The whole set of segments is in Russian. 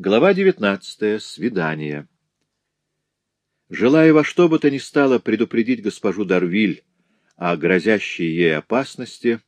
Глава 19. Свидание. Желая во что бы то ни стало предупредить госпожу Дарвиль о грозящей ей опасности,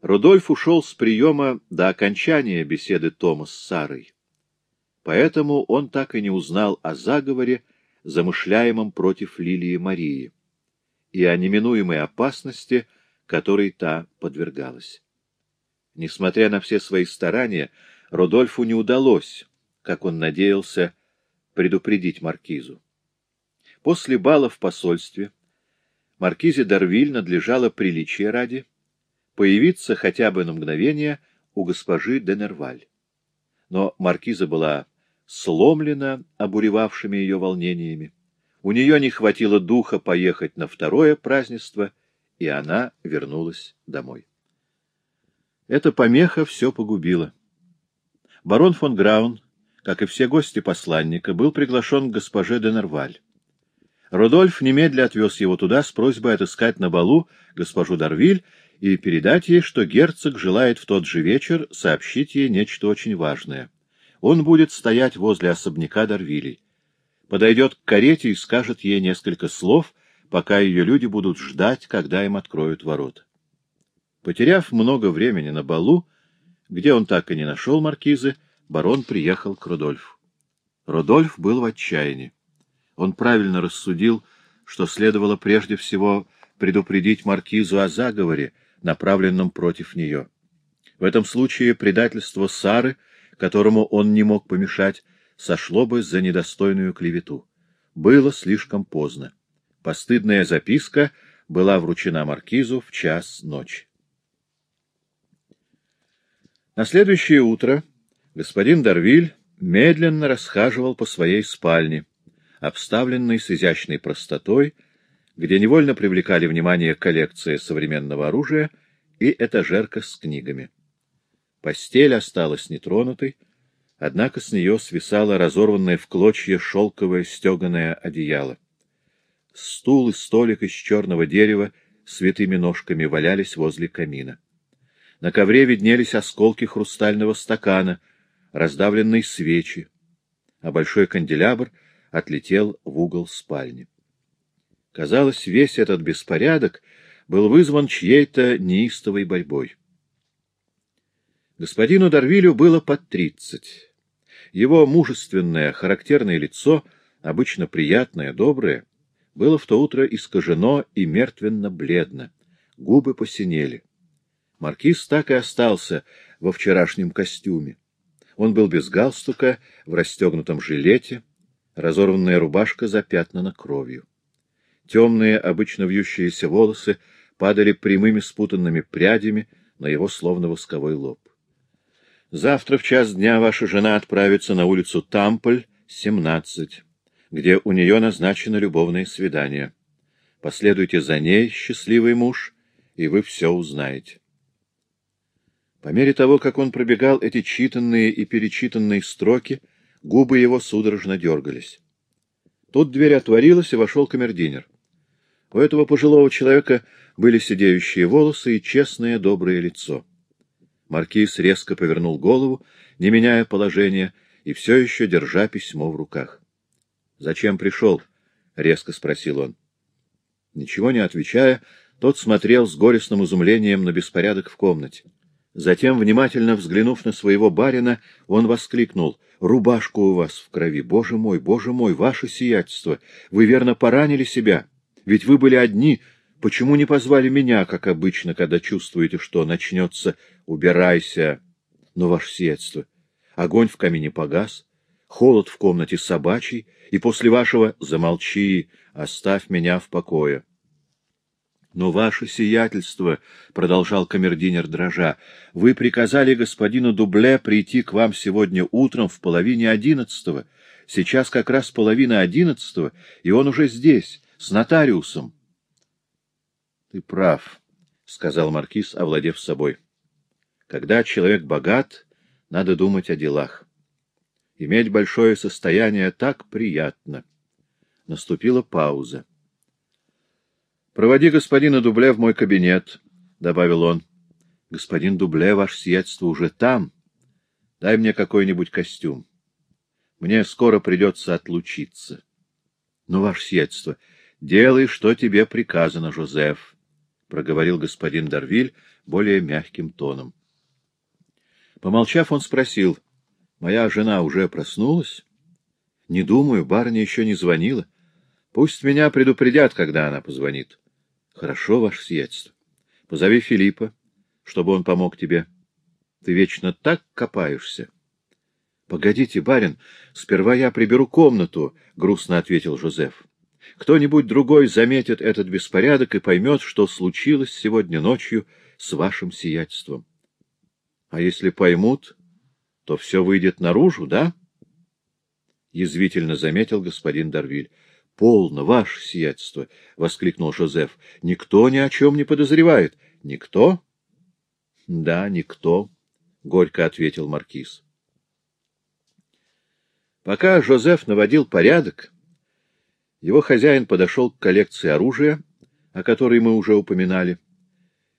Рудольф ушел с приема до окончания беседы Тома с Сарой. Поэтому он так и не узнал о заговоре, замышляемом против Лилии Марии, и о неминуемой опасности, которой та подвергалась. Несмотря на все свои старания, Рудольфу не удалось как он надеялся, предупредить маркизу. После бала в посольстве маркизе Дарвиль надлежало приличия ради появиться хотя бы на мгновение у госпожи Денерваль. Но маркиза была сломлена обуревавшими ее волнениями. У нее не хватило духа поехать на второе празднество, и она вернулась домой. Эта помеха все погубила. Барон фон Граун как и все гости посланника, был приглашен к госпоже де Нерваль. Рудольф немедля отвез его туда с просьбой отыскать на балу госпожу Дарвиль и передать ей, что герцог желает в тот же вечер сообщить ей нечто очень важное. Он будет стоять возле особняка Дарвилей. Подойдет к карете и скажет ей несколько слов, пока ее люди будут ждать, когда им откроют ворота. Потеряв много времени на балу, где он так и не нашел маркизы, барон приехал к Рудольфу. Рудольф был в отчаянии. Он правильно рассудил, что следовало прежде всего предупредить маркизу о заговоре, направленном против нее. В этом случае предательство Сары, которому он не мог помешать, сошло бы за недостойную клевету. Было слишком поздно. Постыдная записка была вручена маркизу в час ночи. На следующее утро господин Дарвиль медленно расхаживал по своей спальне, обставленной с изящной простотой, где невольно привлекали внимание коллекция современного оружия и этажерка с книгами. Постель осталась нетронутой, однако с нее свисало разорванное в клочья шелковое стеганое одеяло. Стул и столик из черного дерева с витыми ножками валялись возле камина. На ковре виднелись осколки хрустального стакана — раздавленные свечи, а большой канделябр отлетел в угол спальни. Казалось, весь этот беспорядок был вызван чьей-то неистовой борьбой. Господину Дарвилю было под тридцать. Его мужественное, характерное лицо, обычно приятное, доброе, было в то утро искажено и мертвенно-бледно, губы посинели. Маркиз так и остался во вчерашнем костюме. Он был без галстука, в расстегнутом жилете, разорванная рубашка запятнана кровью. Темные, обычно вьющиеся волосы падали прямыми спутанными прядями на его словно восковой лоб. Завтра в час дня ваша жена отправится на улицу Тамполь, 17, где у нее назначено любовное свидание. Последуйте за ней, счастливый муж, и вы все узнаете. По мере того, как он пробегал эти читанные и перечитанные строки, губы его судорожно дергались. Тут дверь отворилась, и вошел камердинер. У этого пожилого человека были сидеющие волосы и честное доброе лицо. Маркиз резко повернул голову, не меняя положения, и все еще держа письмо в руках. — Зачем пришел? — резко спросил он. Ничего не отвечая, тот смотрел с горестным изумлением на беспорядок в комнате. Затем, внимательно взглянув на своего барина, он воскликнул. — Рубашка у вас в крови! Боже мой, боже мой, ваше сиятельство! Вы верно поранили себя? Ведь вы были одни. Почему не позвали меня, как обычно, когда чувствуете, что начнется «убирайся»? Но, ваше сиятельство, огонь в камине погас, холод в комнате собачий, и после вашего «замолчи, оставь меня в покое». Но ваше сиятельство, — продолжал камердинер дрожа, — вы приказали господину Дубле прийти к вам сегодня утром в половине одиннадцатого. Сейчас как раз половина одиннадцатого, и он уже здесь, с нотариусом. — Ты прав, — сказал маркиз, овладев собой. — Когда человек богат, надо думать о делах. Иметь большое состояние так приятно. Наступила пауза. Проводи господина Дубле в мой кабинет, — добавил он. — Господин Дубле, ваше сиятельство, уже там. Дай мне какой-нибудь костюм. Мне скоро придется отлучиться. Но, ваше сиятельство, делай, что тебе приказано, Жозеф, — проговорил господин Дарвиль более мягким тоном. Помолчав, он спросил, — Моя жена уже проснулась? — Не думаю, барыня еще не звонила. Пусть меня предупредят, когда она позвонит. — Хорошо, ваше сиятельство. Позови Филиппа, чтобы он помог тебе. Ты вечно так копаешься. — Погодите, барин, сперва я приберу комнату, — грустно ответил Жозеф. — Кто-нибудь другой заметит этот беспорядок и поймет, что случилось сегодня ночью с вашим сиятельством. А если поймут, то все выйдет наружу, да? — язвительно заметил господин Дарвиль. — Полно, ваше сиятельство! — воскликнул Жозеф. — Никто ни о чем не подозревает. — Никто? — Да, никто, — горько ответил маркиз. Пока Жозеф наводил порядок, его хозяин подошел к коллекции оружия, о которой мы уже упоминали,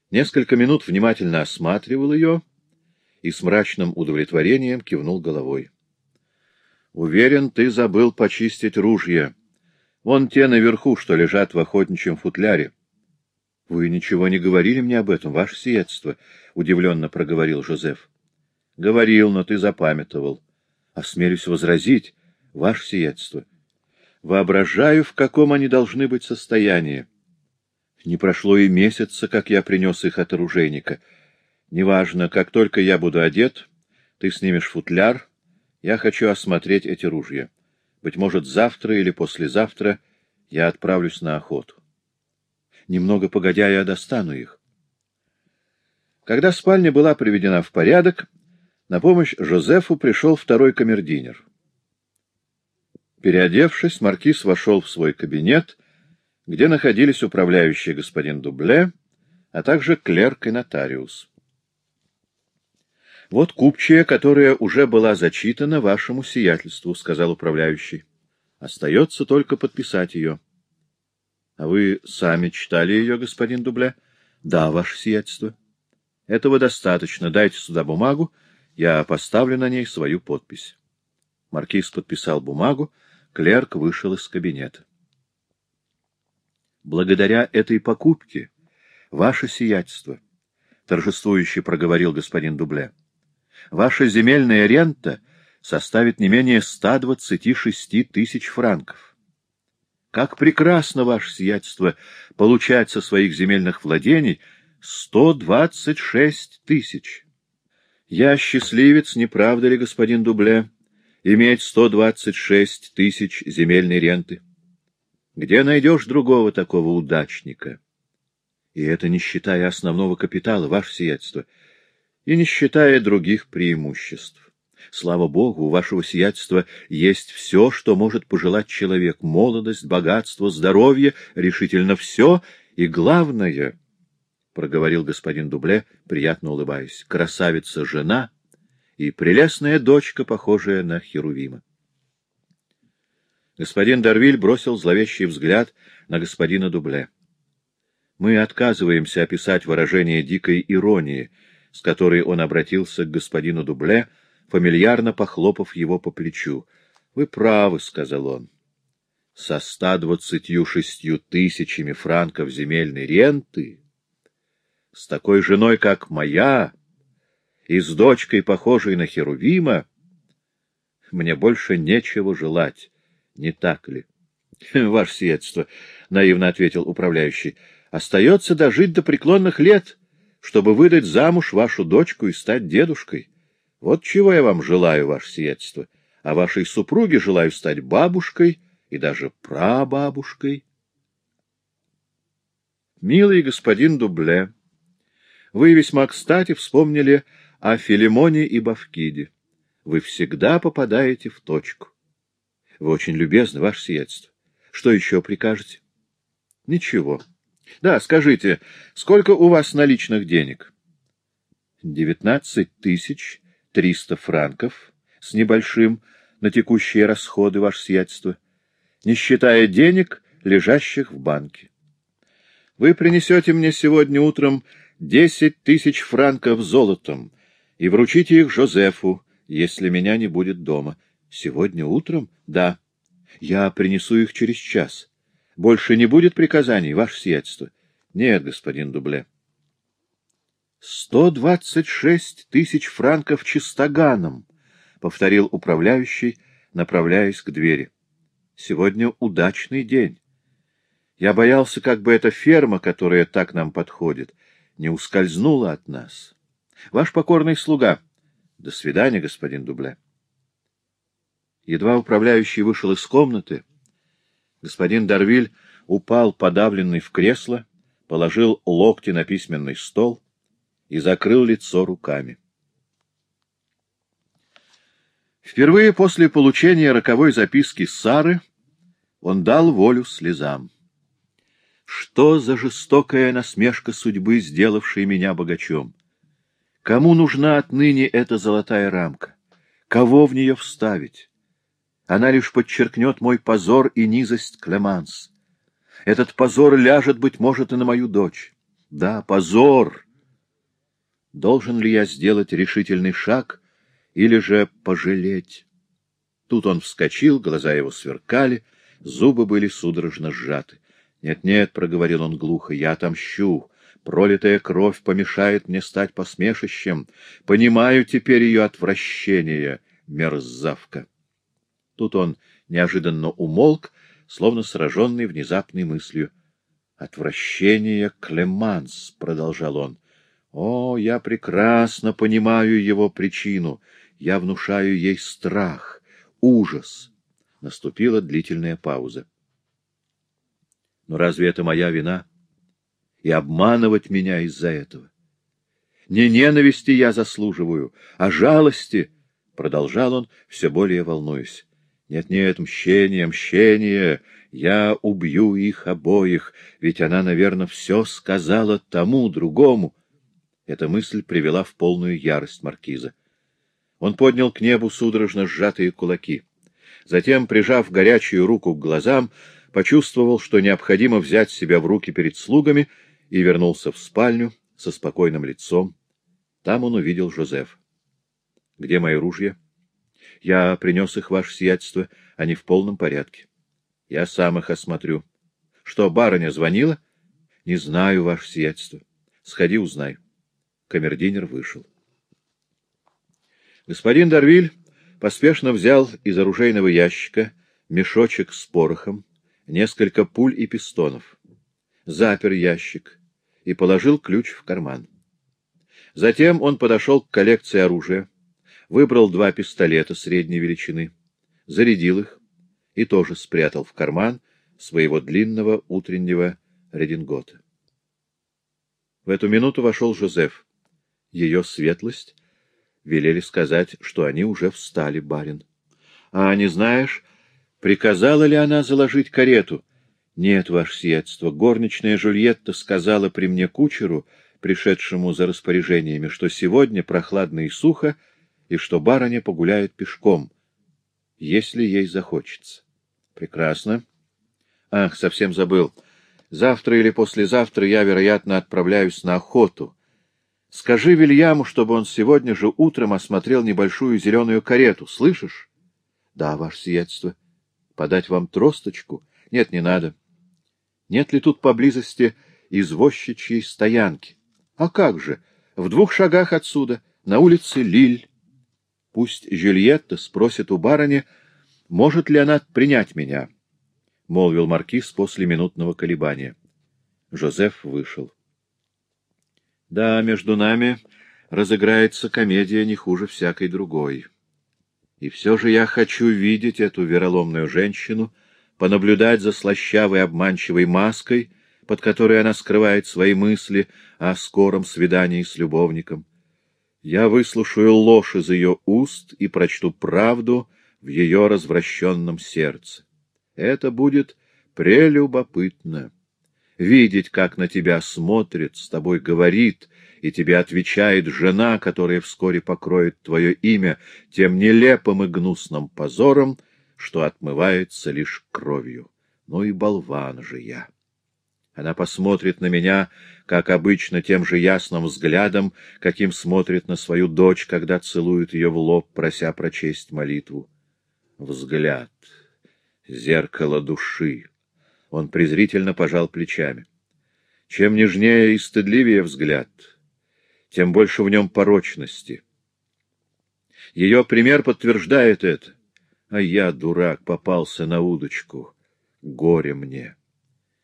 несколько минут внимательно осматривал ее и с мрачным удовлетворением кивнул головой. — Уверен, ты забыл почистить ружья. Вон те наверху, что лежат в охотничьем футляре. — Вы ничего не говорили мне об этом, ваше сиятельство, — удивленно проговорил Жозеф. — Говорил, но ты запамятовал. Осмелюсь возразить, ваше сиятельство. Воображаю, в каком они должны быть состоянии. Не прошло и месяца, как я принес их от оружейника. Неважно, как только я буду одет, ты снимешь футляр, я хочу осмотреть эти ружья. Быть может, завтра или послезавтра я отправлюсь на охоту. Немного погодя, я достану их. Когда спальня была приведена в порядок, на помощь Жозефу пришел второй камердинер. Переодевшись, маркиз вошел в свой кабинет, где находились управляющий господин Дубле, а также клерк и нотариус. — Вот купчая, которая уже была зачитана вашему сиятельству, — сказал управляющий. — Остается только подписать ее. — А вы сами читали ее, господин Дубле? — Да, ваше сиятельство. — Этого достаточно. Дайте сюда бумагу, я поставлю на ней свою подпись. Маркиз подписал бумагу, клерк вышел из кабинета. Благодаря этой покупке, ваше сиятельство, — торжествующе проговорил господин Дубле, — ваша земельная рента составит не менее 126 тысяч франков. Как прекрасно, ваше сиятельство, получать со своих земельных владений 126 тысяч! Я счастливец, не правда ли, господин Дубле, иметь сто двадцать шесть тысяч земельной ренты? Где найдешь другого такого удачника? И это не считая основного капитала, ваше сиятельство, и не считая других преимуществ. Слава Богу, у вашего сиятельства есть все, что может пожелать человек — молодость, богатство, здоровье, решительно все, и главное —— проговорил господин Дубле, приятно улыбаясь. — Красавица-жена и прелестная дочка, похожая на Херувима. Господин Дарвиль бросил зловещий взгляд на господина Дубле. Мы отказываемся описать выражение дикой иронии, с которой он обратился к господину Дубле, фамильярно похлопав его по плечу. — Вы правы, — сказал он. — Со ста двадцатью шестью тысячами франков земельной ренты с такой женой, как моя, и с дочкой, похожей на Херувима, мне больше нечего желать, не так ли? — Ваше сиятельство, — наивно ответил управляющий, — остается дожить до преклонных лет, чтобы выдать замуж вашу дочку и стать дедушкой. Вот чего я вам желаю, ваше сиятельство, а вашей супруге желаю стать бабушкой и даже прабабушкой. Милый господин Дубле, вы весьма кстати вспомнили о Филимоне и Бавкиде. Вы всегда попадаете в точку. Вы очень любезны, ваше сиятельство. Что еще прикажете? Ничего. Да, скажите, сколько у вас наличных денег? Девятнадцать тысяч триста франков с небольшим на текущие расходы, ваше сиятельство, не считая денег, лежащих в банке. Вы принесете мне сегодня утром десять тысяч франков золотом и вручите их Жозефу, если меня не будет дома. Сегодня утром? Да. Я принесу их через час. Больше не будет приказаний, ваше сиятельство? Нет, господин Дубле. Сто двадцать шесть тысяч франков чистоганом, — повторил управляющий, направляясь к двери. Сегодня удачный день. Я боялся, как бы эта ферма, которая так нам подходит, не ускользнула от нас. Ваш покорный слуга. До свидания, господин Дубле. Едва управляющий вышел из комнаты, господин Дарвиль упал подавленный в кресло, положил локти на письменный стол и закрыл лицо руками. Впервые после получения роковой записки Сары он дал волю слезам. Что за жестокая насмешка судьбы, сделавшей меня богачом? Кому нужна отныне эта золотая рамка? Кого в нее вставить? Она лишь подчеркнет мой позор и низость Клеманс. Этот позор ляжет, быть может, и на мою дочь. Да, позор! Должен ли я сделать решительный шаг или же пожалеть? Тут он вскочил, глаза его сверкали, зубы были судорожно сжаты. «Нет-нет», — проговорил он глухо, — «я отомщу. Пролитая кровь помешает мне стать посмешищем. Понимаю теперь ее отвращение, мерзавка». Тут он неожиданно умолк, словно сраженный внезапной мыслью. «Отвращение Клеманс», — продолжал он. «О, я прекрасно понимаю его причину. Я внушаю ей страх, ужас». Наступила длительная пауза. Но разве это моя вина? И обманывать меня из-за этого? Не ненависти я заслуживаю, а жалости, — продолжал он, все более волнуясь. Нет-нет, мщение, мщение, я убью их обоих, ведь она, наверное, все сказала тому, другому. Эта мысль привела в полную ярость маркиза. Он поднял к небу судорожно сжатые кулаки. Затем, прижав горячую руку к глазам, почувствовал, что необходимо взять себя в руки перед слугами, и вернулся в спальню со спокойным лицом. Там он увидел Жозеф. — Где мои ружья? — Я принес их, ваше сиятельство, они в полном порядке. — Я сам их осмотрю. — Что, барыня звонила? — Не знаю, ваше сиятельство. Сходи, узнай. Камердинер вышел. Господин Дарвиль поспешно взял из оружейного ящика мешочек с порохом, несколько пуль и пистонов, запер ящик и положил ключ в карман. Затем он подошел к коллекции оружия, выбрал два пистолета средней величины, зарядил их и тоже спрятал в карман своего длинного утреннего редингота. В эту минуту вошел Жозеф. Ее светлость велели сказать, что они уже встали, барин. — А не знаешь, Приказала ли она заложить карету? Нет, ваше сиятельство, горничная Жульетта сказала при мне кучеру, пришедшему за распоряжениями, что сегодня прохладно и сухо, и что барыня погуляет пешком, если ей захочется. Прекрасно. Ах, совсем забыл. Завтра или послезавтра я, вероятно, отправляюсь на охоту. Скажи Вильяму, чтобы он сегодня же утром осмотрел небольшую зеленую карету. Слышишь? Да, ваше сиятельство. Подать вам тросточку? Нет, не надо. Нет ли тут поблизости извозчичьей стоянки? А как же? В двух шагах отсюда, на улице Лиль. Пусть Жюльетта спросит у барыни, может ли она принять меня, — молвил маркиз после минутного колебания. Жозеф вышел. — Да, между нами разыграется комедия не хуже всякой другой. И все же я хочу видеть эту вероломную женщину, понаблюдать за слащавой обманчивой маской, под которой она скрывает свои мысли о скором свидании с любовником. Я выслушаю ложь из ее уст и прочту правду в ее развращенном сердце. Это будет прелюбопытно. Видеть, как на тебя смотрит, с тобой говорит — и тебе отвечает жена, которая вскоре покроет твое имя тем нелепым и гнусным позором, что отмывается лишь кровью. Ну и болван же я. Она посмотрит на меня, как обычно, тем же ясным взглядом, каким смотрит на свою дочь, когда целует ее в лоб, прося прочесть молитву. Взгляд. Зеркало души. Он презрительно пожал плечами. Чем нежнее и стыдливее взгляд, тем больше в нем порочности. Ее пример подтверждает это. А я, дурак, попался на удочку. Горе мне!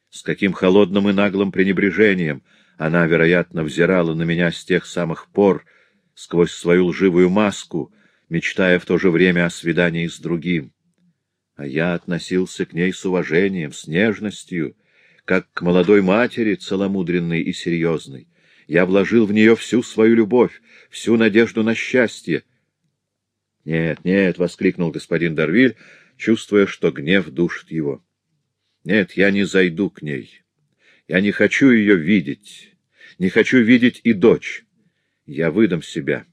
С каким холодным и наглым пренебрежением она, вероятно, взирала на меня с тех самых пор, сквозь свою лживую маску, мечтая в то же время о свидании с другим. А я относился к ней с уважением, с нежностью, как к молодой матери, целомудренной и серьезной. Я вложил в нее всю свою любовь, всю надежду на счастье, «Нет, нет!» — воскликнул господин Дарвиль, чувствуя, что гнев душит его. «Нет, я не зайду к ней. Я не хочу ее видеть. Не хочу видеть и дочь. Я выдам себя.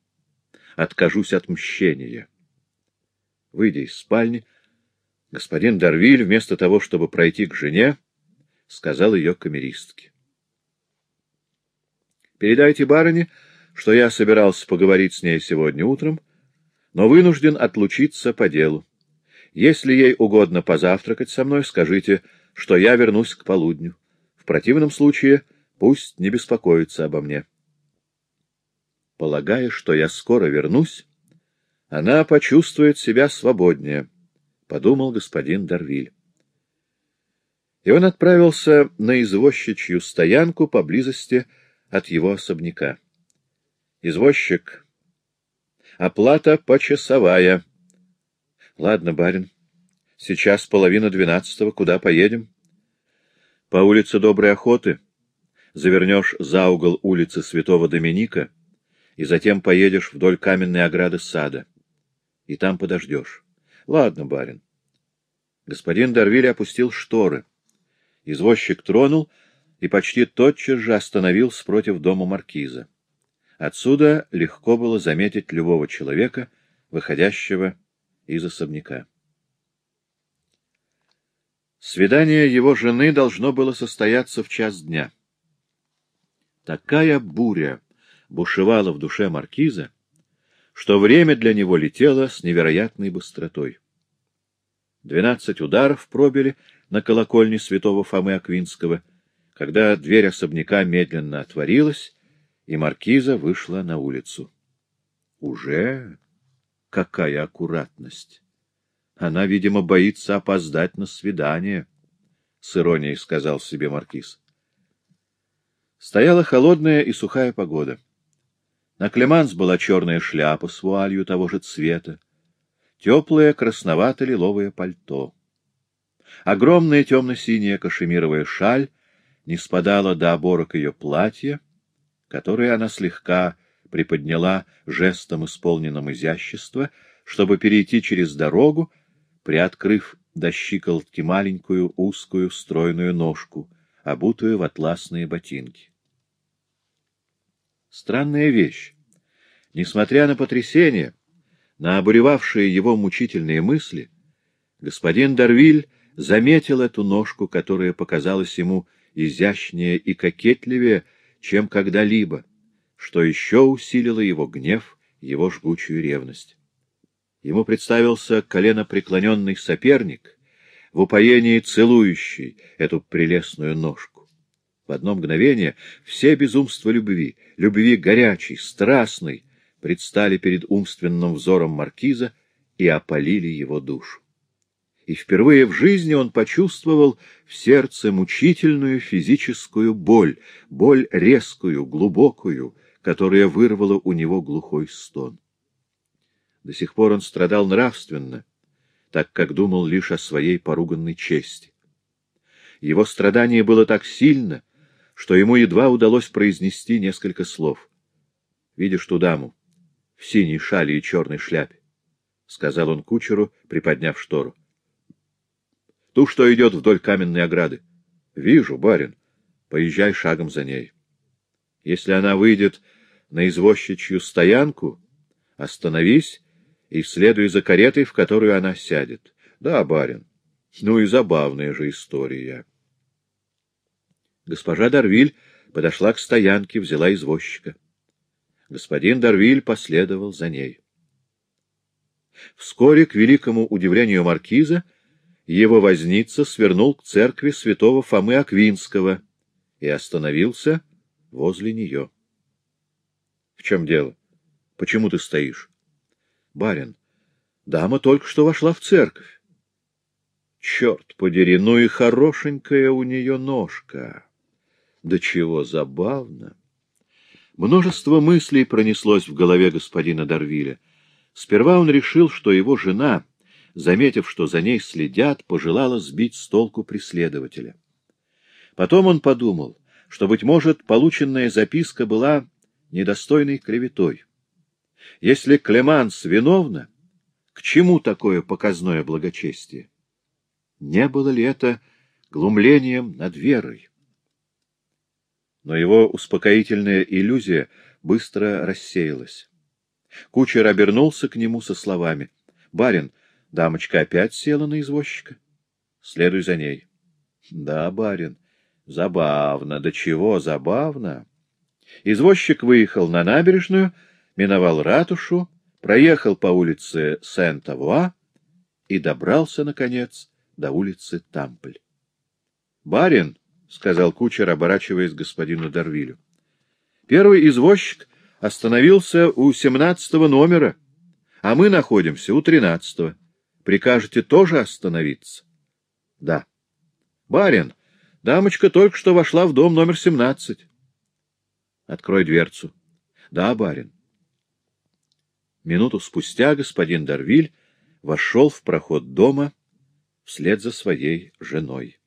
Откажусь от мщения». Выйдя из спальни, господин Дарвиль, вместо того, чтобы пройти к жене, сказал ее камеристке. «Передайте барыне, что я собирался поговорить с ней сегодня утром, — но вынужден отлучиться по делу. Если ей угодно позавтракать со мной, скажите, что я вернусь к полудню. В противном случае пусть не беспокоится обо мне. Полагая, что я скоро вернусь, она почувствует себя свободнее, — подумал господин Дарвиль. И он отправился на извозчичью стоянку поблизости от его особняка. Извозчик Оплата почасовая. — Ладно, барин. Сейчас половина двенадцатого. Куда поедем? — По улице Доброй Охоты. Завернешь за угол улицы Святого Доминика и затем поедешь вдоль каменной ограды сада. И там подождешь. — Ладно, барин. Господин Дарвиль опустил шторы. Извозчик тронул и почти тотчас же остановился против дома маркиза. Отсюда легко было заметить любого человека, выходящего из особняка. Свидание его жены должно было состояться в час дня. Такая буря бушевала в душе маркиза, что время для него летело с невероятной быстротой. Двенадцать ударов пробили на колокольне святого Фомы Аквинского, когда дверь особняка медленно отворилась, и маркиза вышла на улицу. Уже какая аккуратность! Она, видимо, боится опоздать на свидание, — с иронией сказал себе маркиз. Стояла холодная и сухая погода. На Клеманс была черная шляпа с вуалью того же цвета, теплое красновато-лиловое пальто. Огромная темно-синяя кашемировая шаль не спадала до оборок ее платья, который она слегка приподняла жестом, исполненным изящества, чтобы перейти через дорогу, приоткрыв до щиколотки маленькую узкую стройную ножку, обутую в атласные ботинки. Странная вещь. Несмотря на потрясение, на обуревавшие его мучительные мысли, господин Дарвиль заметил эту ножку, которая показалась ему изящнее и кокетливее, чем когда-либо, что еще усилило его гнев, его жгучую ревность. Ему представился коленопреклоненный соперник, в упоении целующий эту прелестную ножку. В одно мгновение все безумства любви, любви горячей, страстной, предстали перед умственным взором маркиза и опалили его душу и впервые в жизни он почувствовал в сердце мучительную физическую боль, боль резкую, глубокую, которая вырвала у него глухой стон. До сих пор он страдал нравственно, так как думал лишь о своей поруганной чести. Его страдание было так сильно, что ему едва удалось произнести несколько слов. — Видишь ту даму в синей шале и черной шляпе? — сказал он кучеру, приподняв штору. Ту, что идет вдоль каменной ограды. — Вижу, барин. Поезжай шагом за ней. Если она выйдет на извозчичью стоянку, остановись и следуй за каретой, в которую она сядет. Да, барин. Ну и забавная же история. Госпожа Дарвиль подошла к стоянке, взяла извозчика. Господин Дарвиль последовал за ней. Вскоре, к великому удивлению маркиза, его возница свернул к церкви святого Фомы Аквинского и остановился возле нее. — В чем дело? Почему ты стоишь? — Барин, дама только что вошла в церковь. — Черт подери, ну и хорошенькая у нее ножка. Да чего забавно! Множество мыслей пронеслось в голове господина Дарвиля. Сперва он решил, что его жена, заметив, что за ней следят, пожелала сбить с толку преследователя. Потом он подумал, что, быть может, полученная записка была недостойной клеветой. Если Клеманс виновна, к чему такое показное благочестие? Не было ли это глумлением над верой? Но его успокоительная иллюзия быстро рассеялась. Кучер обернулся к нему со словами. — Барин, дамочка опять села на извозчика? — Следуй за ней. — Да, барин. Забавно. Да чего забавно? Извозчик выехал на набережную, миновал ратушу, проехал по улице Сент-Авуа и добрался, наконец, до улицы Тампль. — Барин, — сказал кучер, оборачиваясь к господину Дарвилю, — первый извозчик остановился у семнадцатого номера, а мы находимся у тринадцатого. Прикажете тоже остановиться? — Да. — Барин, дамочка только что вошла в дом номер семнадцать. — Открой дверцу. — Да, барин. Минуту спустя господин Дарвиль вошел в проход дома вслед за своей женой.